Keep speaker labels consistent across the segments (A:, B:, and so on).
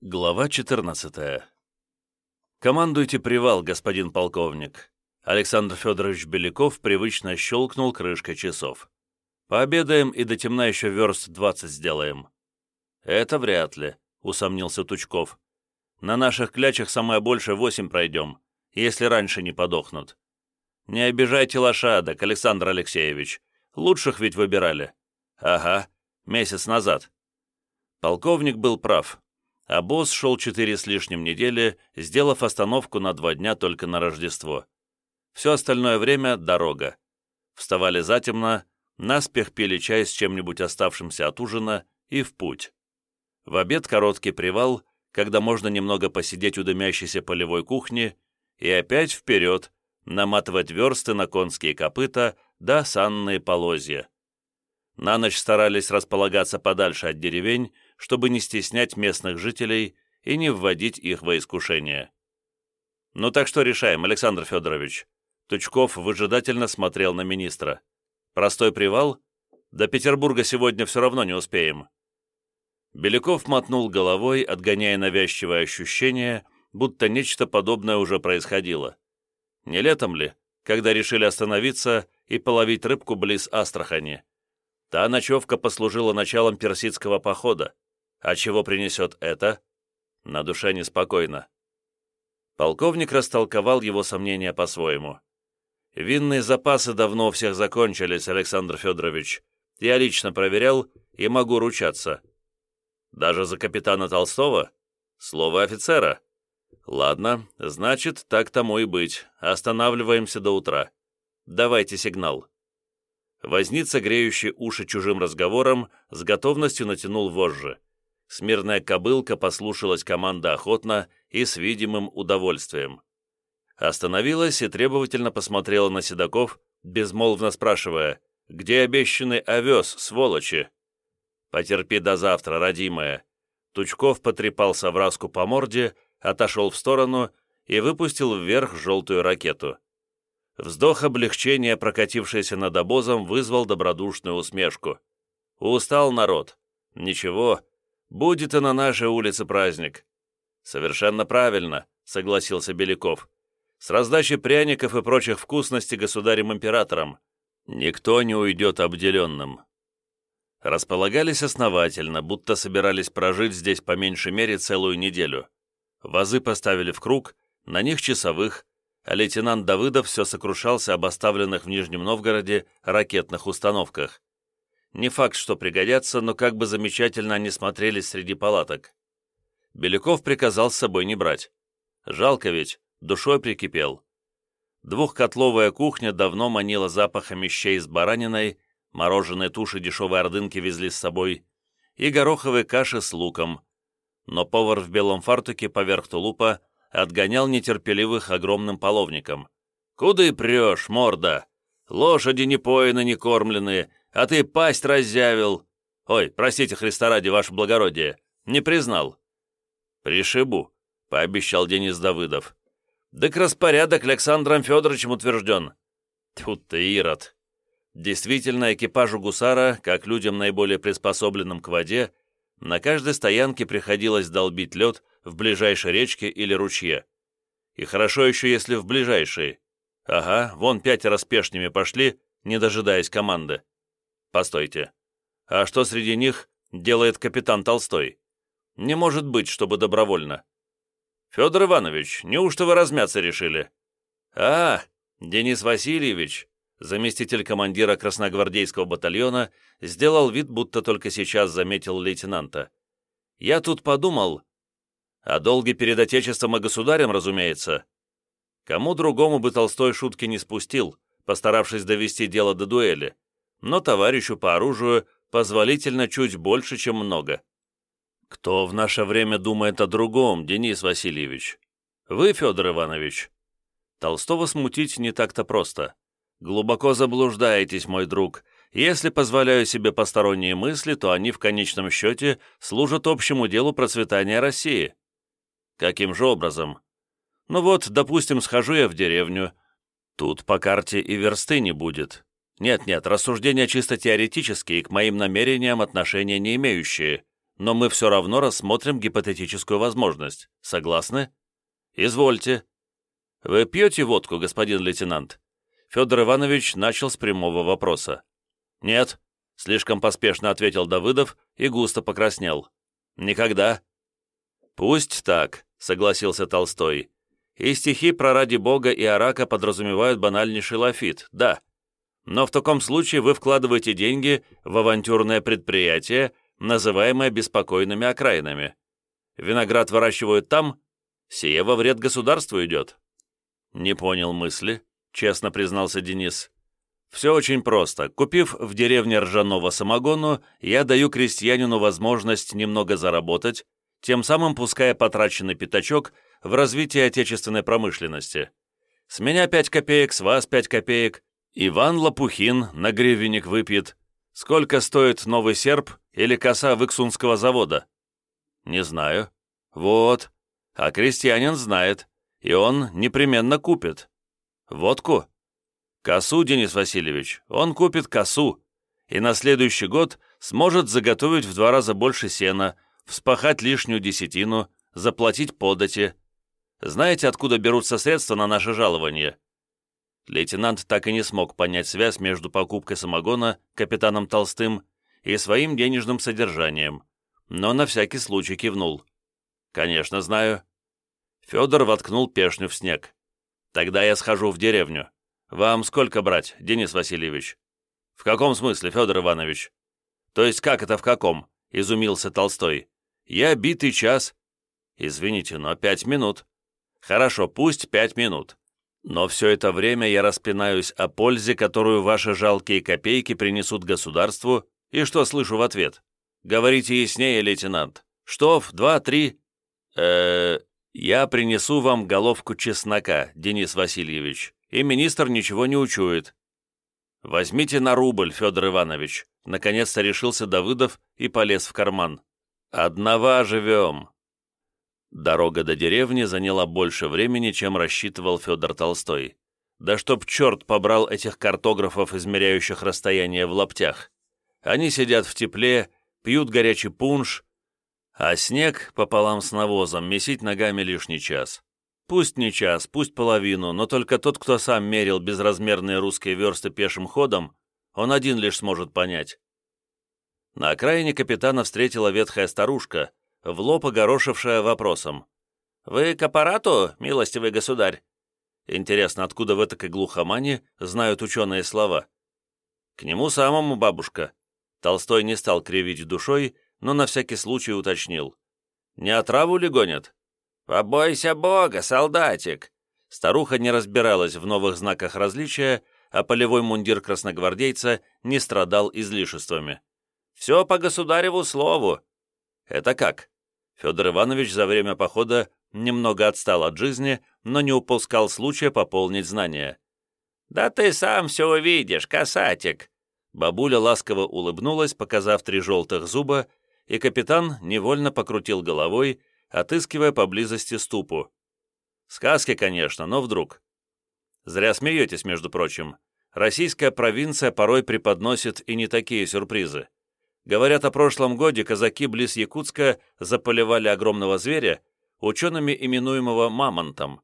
A: Глава 14. «Командуйте привал, господин полковник». Александр Федорович Беляков привычно щелкнул крышкой часов. «Пообедаем и до темна еще верст двадцать сделаем». «Это вряд ли», — усомнился Тучков. «На наших клячах самое больше восемь пройдем, если раньше не подохнут». «Не обижайте лошадок, Александр Алексеевич. Лучших ведь выбирали». «Ага, месяц назад». Полковник был прав а босс шел четыре с лишним недели, сделав остановку на два дня только на Рождество. Все остальное время — дорога. Вставали затемно, наспех пили чай с чем-нибудь оставшимся от ужина и в путь. В обед короткий привал, когда можно немного посидеть у дымящейся полевой кухни, и опять вперед, наматывать версты на конские копыта да санные полозья. На ночь старались располагаться подальше от деревень, чтобы не стеснять местных жителей и не вводить их во искушение. «Ну так что решаем, Александр Федорович?» Тучков выжидательно смотрел на министра. «Простой привал? До Петербурга сегодня все равно не успеем». Беляков мотнул головой, отгоняя навязчивое ощущение, будто нечто подобное уже происходило. Не летом ли, когда решили остановиться и половить рыбку близ Астрахани? Та ночевка послужила началом персидского похода. А чего принесет это? На душе неспокойно. Полковник растолковал его сомнения по-своему. «Винные запасы давно у всех закончились, Александр Федорович. Я лично проверял и могу ручаться». «Даже за капитана Толстого? Слово офицера?» «Ладно, значит, так тому и быть. Останавливаемся до утра. Давайте сигнал». Возница, греющий уши чужим разговором, с готовностью натянул вожжи. Смирная кобылка послушалась команды охотно и с видимым удовольствием. Остановилась и требовательно посмотрела на седаков, безмолвно спрашивая, «Где обещанный овес, сволочи?» «Потерпи до завтра, родимая». Тучков потрепал совраску по морде, отошел в сторону и выпустил вверх желтую ракету. Вздох облегчения, прокатившийся над обозом, вызвал добродушную усмешку. «Устал народ. Ничего, Будет и на нашей улице праздник». «Совершенно правильно», — согласился Беляков. «С раздачей пряников и прочих вкусностей государем-императором. Никто не уйдет обделенным». Располагались основательно, будто собирались прожить здесь по меньшей мере целую неделю. Вазы поставили в круг, на них часовых, а лейтенант Давыдов все сокрушался об оставленных в Нижнем Новгороде ракетных установках. Не факт, что пригодятся, но как бы замечательно они смотрелись среди палаток. Беляков приказал с собой не брать. Жалко ведь, душой прикипел. Двухкотловая кухня давно манила запахами щей с бараниной, мороженые туши дешевой ордынки везли с собой, и гороховой каши с луком. Но повар в белом фартуке поверх тулупа отгонял нетерпеливых огромным половником. «Куда и прешь, морда? Лошади не поины, не кормленные, а ты пасть раззявил. Ой, простите, Христа ради, ваше благородие, не признал». «Пришибу», — пообещал Денис Давыдов. «Так распорядок Александром Федоровичем утвержден». Тут ты, Ирод. Действительно, экипажу гусара, как людям наиболее приспособленным к воде, на каждой стоянке приходилось долбить лед в ближайшей речке или ручье. И хорошо еще, если в ближайшей. Ага, вон пятеро спешными пошли, не дожидаясь команды. Постойте. А что среди них делает капитан Толстой? Не может быть, чтобы добровольно. Федор Иванович, неужто вы размяться решили? А, Денис Васильевич, заместитель командира красногвардейского батальона, сделал вид, будто только сейчас заметил лейтенанта. Я тут подумал... О долге перед Отечеством и государем, разумеется. Кому другому бы Толстой шутки не спустил, постаравшись довести дело до дуэли но товарищу по оружию позволительно чуть больше, чем много. Кто в наше время думает о другом, Денис Васильевич? Вы, Федор Иванович? Толстого смутить не так-то просто. Глубоко заблуждаетесь, мой друг. Если позволяю себе посторонние мысли, то они в конечном счете служат общему делу процветания России. Каким же образом? Ну вот, допустим, схожу я в деревню. Тут по карте и версты не будет. Нет-нет, рассуждения чисто теоретические, к моим намерениям отношения не имеющие. но мы все равно рассмотрим гипотетическую возможность. Согласны? Извольте. Вы пьете водку, господин лейтенант? Федор Иванович начал с прямого вопроса. Нет, слишком поспешно ответил Давыдов и густо покраснел. Никогда. Пусть так, согласился Толстой. И стихи про «Ради Бога» и «Арака» подразумевают банальнейший лафит, да. Но в таком случае вы вкладываете деньги в авантюрное предприятие, называемое беспокойными окраинами. Виноград выращивают там, сие во вред государству идет. Не понял мысли, честно признался Денис. Все очень просто. Купив в деревне ржаного самогону, я даю крестьянину возможность немного заработать, тем самым пуская потраченный пятачок в развитие отечественной промышленности. С меня пять копеек, с вас пять копеек. Иван Лопухин на гривенник выпьет. Сколько стоит новый серп или коса Выксунского завода? Не знаю. Вот. А крестьянин знает, и он непременно купит. Водку? Косу, Денис Васильевич, он купит косу, и на следующий год сможет заготовить в два раза больше сена, вспахать лишнюю десятину, заплатить подати. Знаете, откуда берутся средства на наше жалование? Лейтенант так и не смог понять связь между покупкой самогона капитаном Толстым и своим денежным содержанием, но на всякий случай кивнул. «Конечно, знаю». Федор воткнул пешню в снег. «Тогда я схожу в деревню. Вам сколько брать, Денис Васильевич?» «В каком смысле, Федор Иванович?» «То есть как это в каком?» — изумился Толстой. «Я битый час». «Извините, но пять минут». «Хорошо, пусть пять минут. Но все это время я распинаюсь о пользе, которую ваши жалкие копейки принесут государству, и что слышу в ответ? Говорите яснее, лейтенант. Штоф, два, три. э я принесу вам головку чеснока, Денис Васильевич, и министр ничего не учует. Возьмите на рубль, Федор Иванович. Наконец-то решился Давыдов и полез в карман. Одного живем. Дорога до деревни заняла больше времени, чем рассчитывал Федор Толстой. Да чтоб черт побрал этих картографов, измеряющих расстояние в лаптях. Они сидят в тепле, пьют горячий пунш, а снег пополам с навозом месить ногами лишний час. Пусть не час, пусть половину, но только тот, кто сам мерил безразмерные русские версты пешим ходом, он один лишь сможет понять. На окраине капитана встретила ветхая старушка, в лоб огорошившая вопросом. «Вы к аппарату, милостивый государь?» Интересно, откуда в этой глухомане знают ученые слова? «К нему самому, бабушка». Толстой не стал кривить душой, но на всякий случай уточнил. «Не отраву ли гонят?» «Побойся Бога, солдатик!» Старуха не разбиралась в новых знаках различия, а полевой мундир красногвардейца не страдал излишествами. «Все по государеву слову». «Это как?» Федор Иванович за время похода немного отстал от жизни, но не упускал случая пополнить знания. «Да ты сам все увидишь, касатик!» Бабуля ласково улыбнулась, показав три желтых зуба, и капитан невольно покрутил головой, отыскивая поблизости ступу. Сказки, конечно, но вдруг. Зря смеетесь, между прочим. Российская провинция порой преподносит и не такие сюрпризы. Говорят, о прошлом годе казаки близ Якутска заполивали огромного зверя, учеными именуемого мамонтом.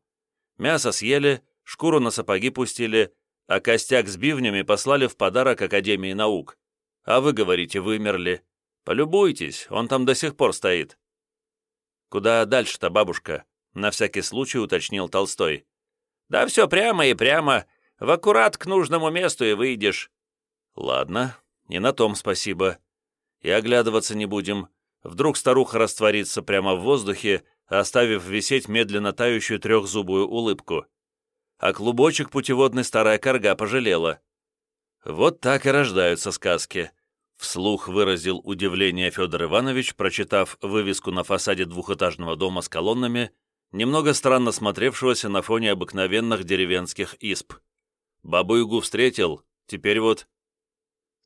A: Мясо съели, шкуру на сапоги пустили, а костяк с бивнями послали в подарок Академии наук. А вы, говорите, вымерли. Полюбуйтесь, он там до сих пор стоит. Куда дальше-то, бабушка? На всякий случай уточнил Толстой. Да все прямо и прямо. В аккурат к нужному месту и выйдешь. Ладно, не на том спасибо и оглядываться не будем. Вдруг старуха растворится прямо в воздухе, оставив висеть медленно тающую трехзубую улыбку. А клубочек путеводной старая корга пожалела. Вот так и рождаются сказки. Вслух выразил удивление Федор Иванович, прочитав вывеску на фасаде двухэтажного дома с колоннами, немного странно смотревшегося на фоне обыкновенных деревенских исп. Бабу-ягу встретил, теперь вот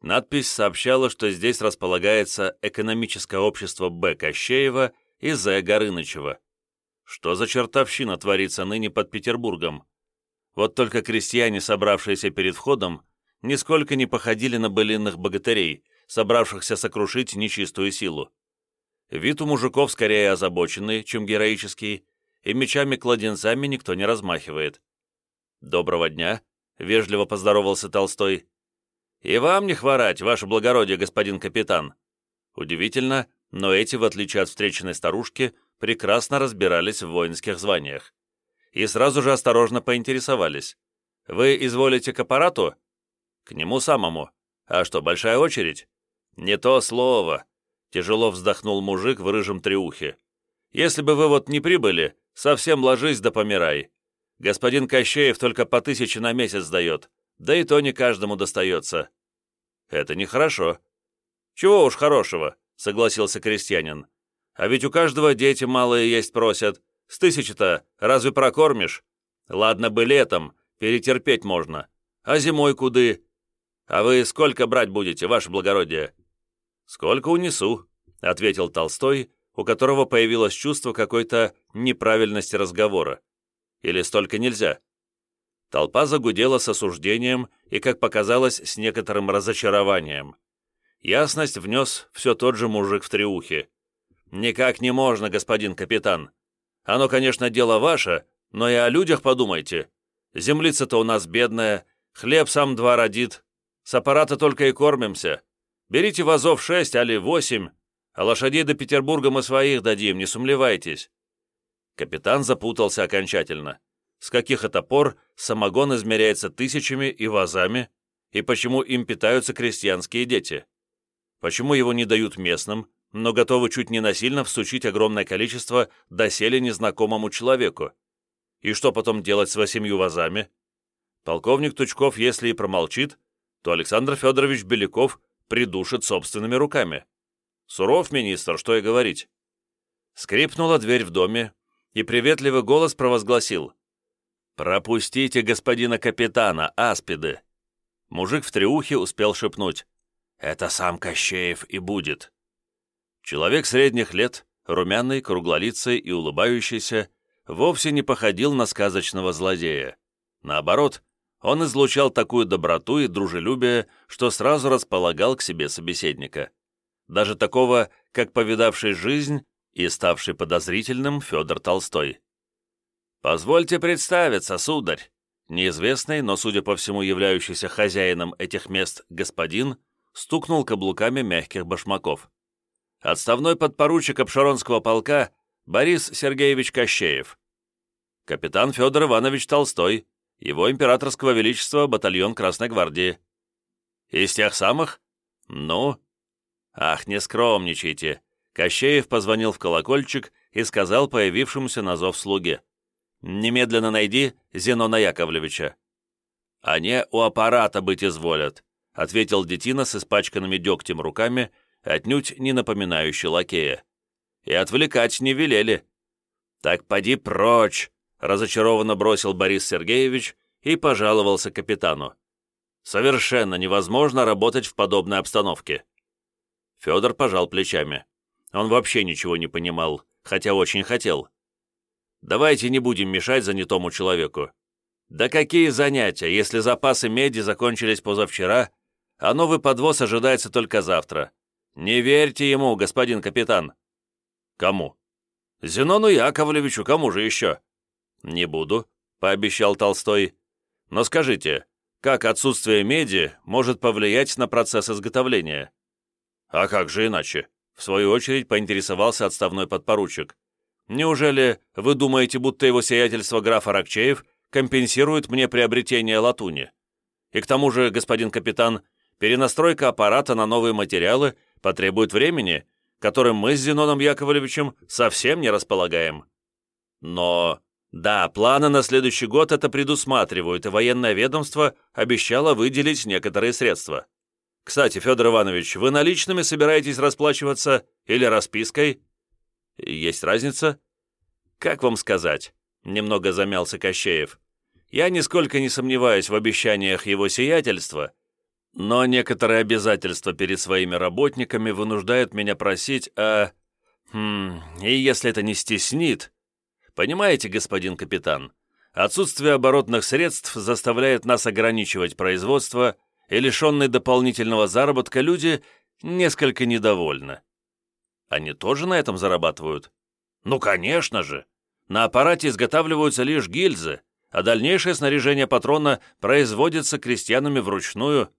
A: Надпись сообщала, что здесь располагается экономическое общество Б. Кощеева и З. Горынычева. Что за чертовщина творится ныне под Петербургом? Вот только крестьяне, собравшиеся перед входом, нисколько не походили на былинных богатырей, собравшихся сокрушить нечистую силу. Вид у мужиков скорее озабоченный, чем героический, и мечами-кладенцами никто не размахивает. «Доброго дня», — вежливо поздоровался Толстой. «И вам не хворать, ваше благородие, господин капитан». Удивительно, но эти, в отличие от встреченной старушки, прекрасно разбирались в воинских званиях. И сразу же осторожно поинтересовались. «Вы изволите к аппарату?» «К нему самому. А что, большая очередь?» «Не то слово», Тяжело вздохнул мужик в рыжем треухе. «Если бы вы вот не прибыли, совсем ложись да помирай. Господин Кощеев только по тысяче на месяц дает, да и то не каждому достается». «Это нехорошо». «Чего уж хорошего», — согласился крестьянин. «А ведь у каждого дети малые есть просят. С тысячи-то разве прокормишь? Ладно бы летом, перетерпеть можно. А зимой куды? А вы сколько брать будете, ваше благородие?» «Сколько унесу», — ответил Толстой, у которого появилось чувство какой-то неправильности разговора. «Или столько нельзя?» Толпа загудела с осуждением и, как показалось, с некоторым разочарованием. Ясность внес все тот же мужик в триухе. «Никак не можно, господин капитан. Оно, конечно, дело ваше, но и о людях подумайте. Землица-то у нас бедная, хлеб сам два родит, с аппарата только и кормимся. Берите вазов шесть, али восемь, а лошадей до Петербурга мы своих дадим, не сумлевайтесь». Капитан запутался окончательно. С каких это пор самогон измеряется тысячами и вазами, и почему им питаются крестьянские дети? Почему его не дают местным, но готовы чуть не насильно всучить огромное количество доселе незнакомому человеку? И что потом делать с восемью вазами? Полковник Тучков, если и промолчит, то Александр Федорович Беляков придушит собственными руками. Суров министр, что и говорить. Скрипнула дверь в доме, и приветливый голос провозгласил. «Пропустите господина капитана, аспиды!» Мужик в треухе успел шепнуть. «Это сам Кощеев и будет». Человек средних лет, румяный, круглолицый и улыбающийся, вовсе не походил на сказочного злодея. Наоборот, он излучал такую доброту и дружелюбие, что сразу располагал к себе собеседника. Даже такого, как повидавший жизнь и ставший подозрительным Федор Толстой. «Позвольте представиться, сударь!» Неизвестный, но, судя по всему, являющийся хозяином этих мест господин, стукнул каблуками мягких башмаков. Отставной подпоручик Обширонского полка Борис Сергеевич Кощеев. Капитан Федор Иванович Толстой, его императорского величества батальон Красной гвардии. Из тех самых? Ну? Ах, не скромничайте. Кощеев позвонил в колокольчик и сказал появившемуся на зов слуге. «Немедленно найди Зенона Яковлевича». «Они у аппарата быть изволят», — ответил детина с испачканными дегтем руками, отнюдь не напоминающий лакея. «И отвлекать не велели». «Так поди прочь», разочарованно бросил Борис Сергеевич и пожаловался капитану. Совершенно невозможно работать в подобной обстановке. Федор пожал плечами. Он вообще ничего не понимал, хотя очень хотел. Давайте не будем мешать занятому человеку. Да какие занятия, если запасы меди закончились позавчера, а новый подвоз ожидается только завтра. Не верьте ему, господин капитан. Кому? Зенону Яковлевичу, кому же еще? «Не буду», — пообещал Толстой. «Но скажите, как отсутствие меди может повлиять на процесс изготовления?» «А как же иначе?» — в свою очередь поинтересовался отставной подпоручик. «Неужели вы думаете, будто его сиятельство граф Аракчеев компенсирует мне приобретение латуни? И к тому же, господин капитан, перенастройка аппарата на новые материалы потребует времени, которым мы с Зеноном Яковлевичем совсем не располагаем». «Но да, планы на следующий год это предусматривают, и военное ведомство обещало выделить некоторые средства. Кстати, Федор Иванович, вы наличными собираетесь расплачиваться или распиской? Есть разница? Как вам сказать? Немного замялся Кощеев. Я нисколько не сомневаюсь в обещаниях его сиятельства, но некоторые обязательства перед своими работниками вынуждают меня просить о... Хм, и если это не стеснит, Понимаете, господин капитан, отсутствие оборотных средств заставляет нас ограничивать производство, и лишенные дополнительного заработка люди несколько недовольны. Они тоже на этом зарабатывают? Ну, конечно же. На аппарате изготавливаются лишь гильзы, а дальнейшее снаряжение патрона производится крестьянами вручную.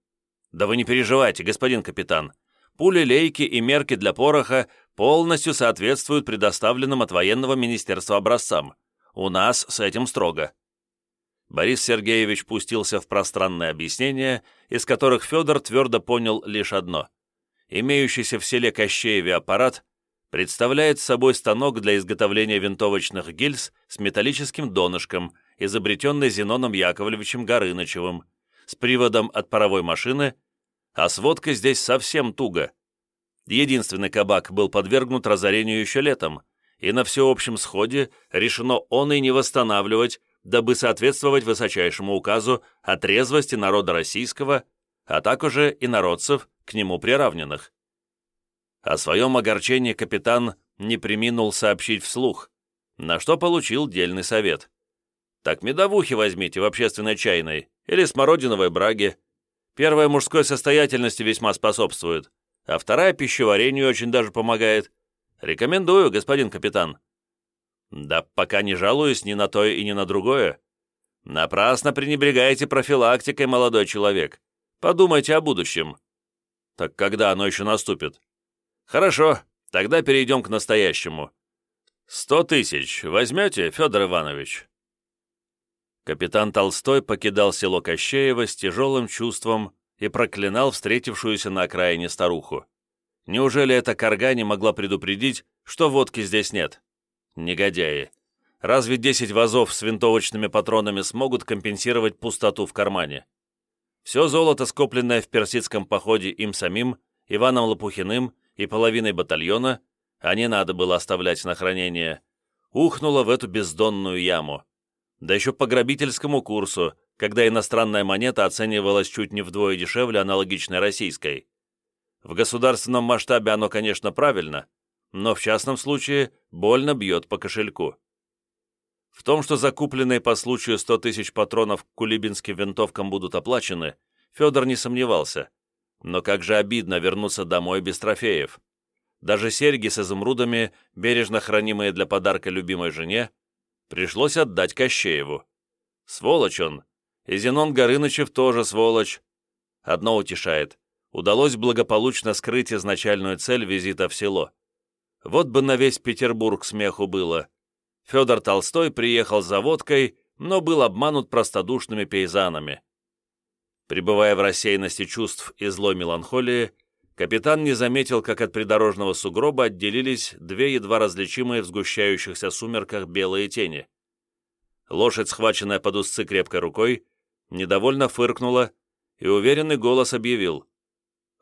A: Да вы не переживайте, господин капитан. Пули, лейки и мерки для пороха полностью соответствуют предоставленным от военного министерства образцам. У нас с этим строго. Борис Сергеевич пустился в пространное объяснение, из которых Федор твердо понял лишь одно. Имеющийся в селе Кощееве аппарат представляет собой станок для изготовления винтовочных гильз с металлическим донышком, изобретенный Зеноном Яковлевичем Горынычевым, с приводом от паровой машины, а с водкой здесь совсем туго. Единственный кабак был подвергнут разорению еще летом, и на всеобщем сходе решено он и не восстанавливать, дабы соответствовать высочайшему указу о трезвости народа российского, а также и народцев, к нему приравненных. О своем огорчении капитан не приминул сообщить вслух, на что получил дельный совет. «Так медовухи возьмите в общественной чайной или смородиновой браге. Первая мужской состоятельности весьма способствует, а вторая пищеварению очень даже помогает. Рекомендую, господин капитан». «Да пока не жалуюсь ни на то и ни на другое. Напрасно пренебрегаете профилактикой, молодой человек. Подумайте о будущем». «Так когда оно еще наступит?» «Хорошо, тогда перейдем к настоящему. Сто тысяч возьмете, Федор Иванович?» Капитан Толстой покидал село Кощеево с тяжелым чувством и проклинал встретившуюся на окраине старуху. Неужели эта корга не могла предупредить, что водки здесь нет? Негодяи. Разве десять вазов с винтовочными патронами смогут компенсировать пустоту в кармане? Все золото, скопленное в персидском походе им самим, Иваном Лопухиным и половиной батальона, а не надо было оставлять на хранение, ухнуло в эту бездонную яму. Да еще по грабительскому курсу, когда иностранная монета оценивалась чуть не вдвое дешевле аналогичной российской. В государственном масштабе оно, конечно, правильно, но в частном случае больно бьет по кошельку. В том, что закупленные по случаю 100 тысяч патронов к кулибинским винтовкам будут оплачены, Федор не сомневался. Но как же обидно вернуться домой без трофеев. Даже серьги с изумрудами, бережно хранимые для подарка любимой жене, пришлось отдать Кощееву. Сволочь он. И Зенон Горынычев тоже сволочь. Одно утешает. Удалось благополучно скрыть изначальную цель визита в село. Вот бы на весь Петербург смеху было. Федор Толстой приехал за водкой, но был обманут простодушными пейзанами. Пребывая в рассеянности чувств и злой меланхолии, капитан не заметил, как от придорожного сугроба отделились две едва различимые в сгущающихся сумерках белые тени. Лошадь, схваченная под узцы крепкой рукой, недовольно фыркнула, и уверенный голос объявил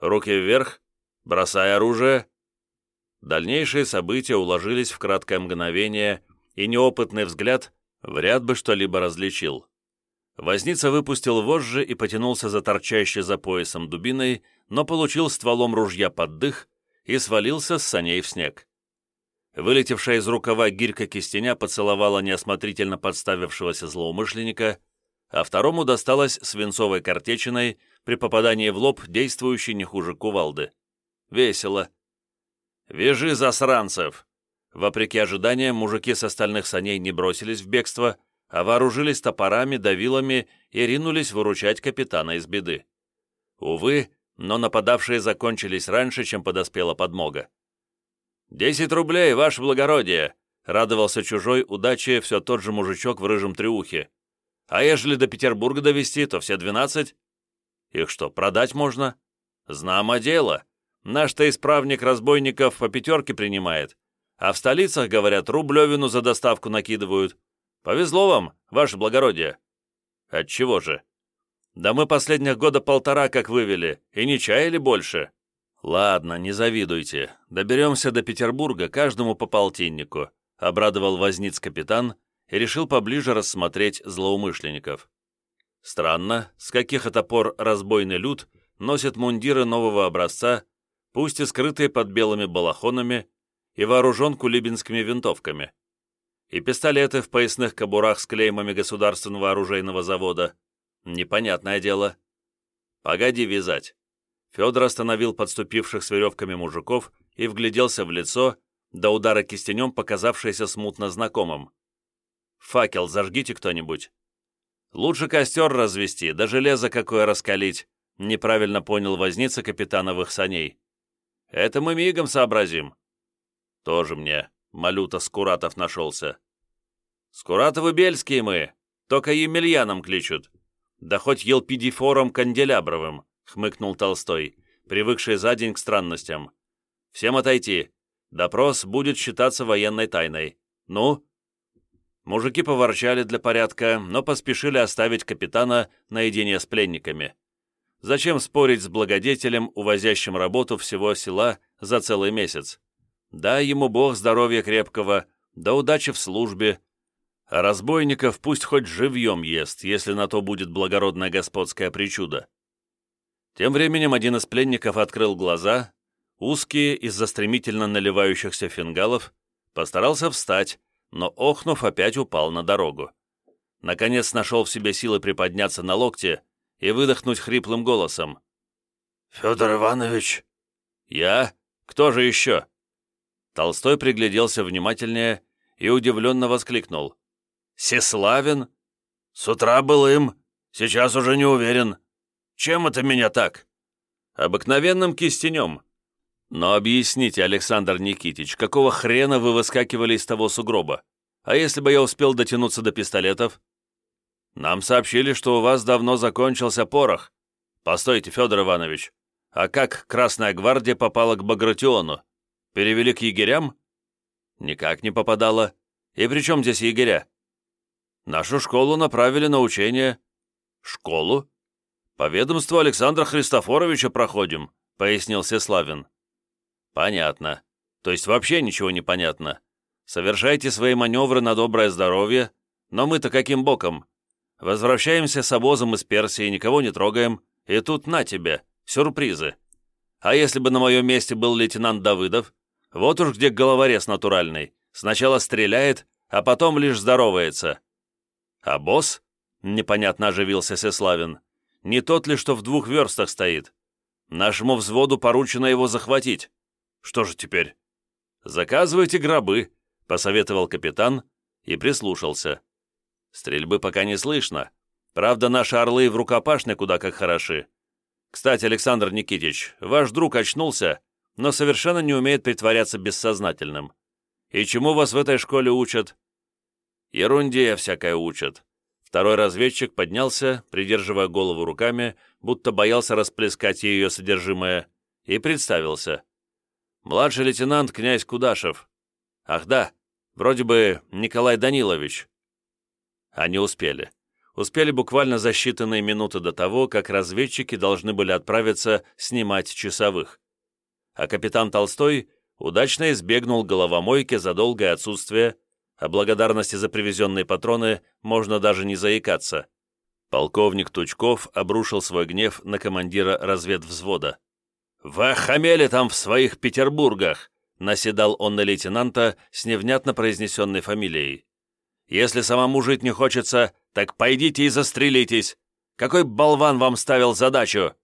A: «Руки вверх! Бросай оружие!» Дальнейшие события уложились в краткое мгновение, и неопытный взгляд вряд бы что-либо различил. Возница выпустил вожжи и потянулся за торчащей за поясом дубиной, но получил стволом ружья под дых и свалился с саней в снег. Вылетевшая из рукава гирька кистеня поцеловала неосмотрительно подставившегося злоумышленника, а второму досталось свинцовой картечиной при попадании в лоб, действующей не хуже кувалды. Весело. «Вяжи, засранцев!» Вопреки ожиданиям, мужики с остальных саней не бросились в бегство, а вооружились топорами, давилами и ринулись выручать капитана из беды. Увы, но нападавшие закончились раньше, чем подоспела подмога. «Десять рублей, ваше благородие!» — радовался чужой удаче все тот же мужичок в рыжем треухе. «А ежели до Петербурга довести, то все двенадцать?» «Их что, продать можно?» «Знамо дело. Наш-то исправник разбойников по пятерке принимает, а в столицах, говорят, рублевину за доставку накидывают. Повезло вам, ваше благородие». «Отчего же?» «Да мы последних года полтора как вывели, и не чаяли больше». «Ладно, не завидуйте. Доберемся до Петербурга каждому по полтиннику», — обрадовал возниц капитан и решил поближе рассмотреть злоумышленников. Странно, с каких это пор разбойный люд носит мундиры нового образца, пусть и скрытые под белыми балахонами, и вооружен кулибинскими винтовками и пистолеты в поясных кобурах с клеймами Государственного оружейного завода. Непонятное дело. Погоди вязать. Федор остановил подступивших с веревками мужиков и вгляделся в лицо, до удара кистенем, показавшееся смутно знакомым. «Факел зажгите кто-нибудь». «Лучше костер развести, да железо какое раскалить», неправильно понял возница капитановых саней. «Это мы мигом сообразим». «Тоже мне, Малюта Скуратов нашелся». «Скуратовы бельские мы, только Емельяном кличут. Да хоть Елпидифором Канделябровым», хмыкнул Толстой, привыкший за день к странностям. «Всем отойти. Допрос будет считаться военной тайной. Ну?» Мужики поворчали для порядка, но поспешили оставить капитана наедине с пленниками. Зачем спорить с благодетелем, увозящим работу всего села за целый месяц? Дай ему Бог здоровья крепкого, да удачи в службе. А разбойников пусть хоть живьем ест, если на то будет благородная господская причуда. Тем временем один из пленников открыл глаза, узкие из-за стремительно наливающихся фингалов, постарался встать, но, охнув, опять упал на дорогу. Наконец нашел в себе силы приподняться на локте и выдохнуть хриплым голосом. «Федор Иванович!» «Я? Кто же еще?» Толстой пригляделся внимательнее и удивленно воскликнул. «Сеславин? С утра был им, сейчас уже не уверен. Чем это меня так?» «Обыкновенным кистенем», «Но объясните, Александр Никитич, какого хрена вы выскакивали из того сугроба? А если бы я успел дотянуться до пистолетов?» «Нам сообщили, что у вас давно закончился порох. Постойте, Федор Иванович, а как Красная Гвардия попала к Багратиону? Перевели к егерям?» «Никак не попадала. И при чем здесь егеря?» «Нашу школу направили на учение». «Школу?» «По ведомству Александра Христофоровича проходим», — пояснил Сеславин. «Понятно. То есть вообще ничего не понятно. Совершайте свои маневры на доброе здоровье, но мы-то каким боком? Возвращаемся с обозом из Персии, никого не трогаем, и тут на тебе, сюрпризы. А если бы на моем месте был лейтенант Давыдов? Вот уж где головорез натуральный. Сначала стреляет, а потом лишь здоровается. А босс? Непонятно оживился Сеславин. Не тот ли, что в двух верстах стоит? Нашему взводу поручено его захватить. Что же теперь? Заказывайте гробы, посоветовал капитан и прислушался. Стрельбы пока не слышно. Правда, наши орлы в рукопашной куда как хороши. Кстати, Александр Никитич, ваш друг очнулся, но совершенно не умеет притворяться бессознательным. И чему вас в этой школе учат? Ерунде всякое учат. Второй разведчик поднялся, придерживая голову руками, будто боялся расплескать ее содержимое, и представился. Младший лейтенант князь Кудашев. Ах да, вроде бы Николай Данилович. Они успели. Успели буквально за считанные минуты до того, как разведчики должны были отправиться снимать часовых. А капитан Толстой удачно избегнул головомойки за долгое отсутствие, о благодарности за привезенные патроны можно даже не заикаться. Полковник Тучков обрушил свой гнев на командира разведвзвода. «Вы охамели там в своих Петербургах!» наседал он на лейтенанта с невнятно произнесенной фамилией. «Если самому жить не хочется, так пойдите и застрелитесь! Какой болван вам ставил задачу?»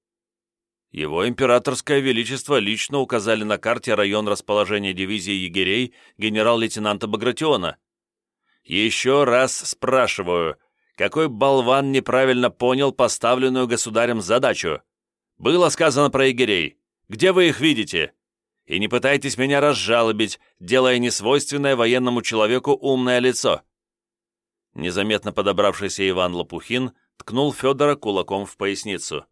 A: Его императорское величество лично указали на карте район расположения дивизии егерей генерал-лейтенанта Багратиона. «Еще раз спрашиваю, какой болван неправильно понял поставленную государем задачу? Было сказано про егерей. Где вы их видите? И не пытайтесь меня разжалобить, делая несвойственное военному человеку умное лицо». Незаметно подобравшийся Иван Лопухин ткнул Федора кулаком в поясницу.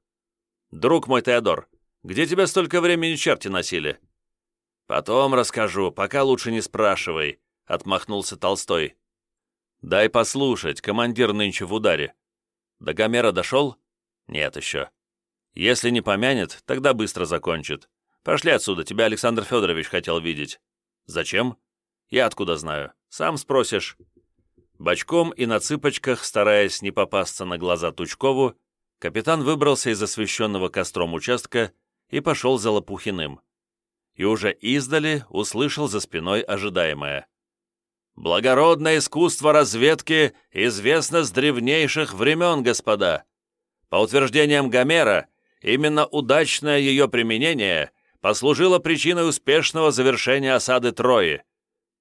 A: «Друг мой Теодор, где тебя столько времени черти носили?» «Потом расскажу, пока лучше не спрашивай», — отмахнулся Толстой. «Дай послушать, командир нынче в ударе. До Гомера дошел?» «Нет еще. Если не помянет, тогда быстро закончит. Пошли отсюда, тебя Александр Федорович хотел видеть». «Зачем?» «Я откуда знаю. Сам спросишь». Бочком и на цыпочках, стараясь не попасться на глаза Тучкову, капитан выбрался из освещенного костром участка и пошел за Лопухиным. И уже издали услышал за спиной ожидаемое. «Благородное искусство разведки известно с древнейших времен, господа. По утверждениям Гомера, Именно удачное ее применение послужило причиной успешного завершения осады Трои.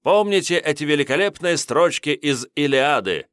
A: Помните эти великолепные строчки из «Илиады»?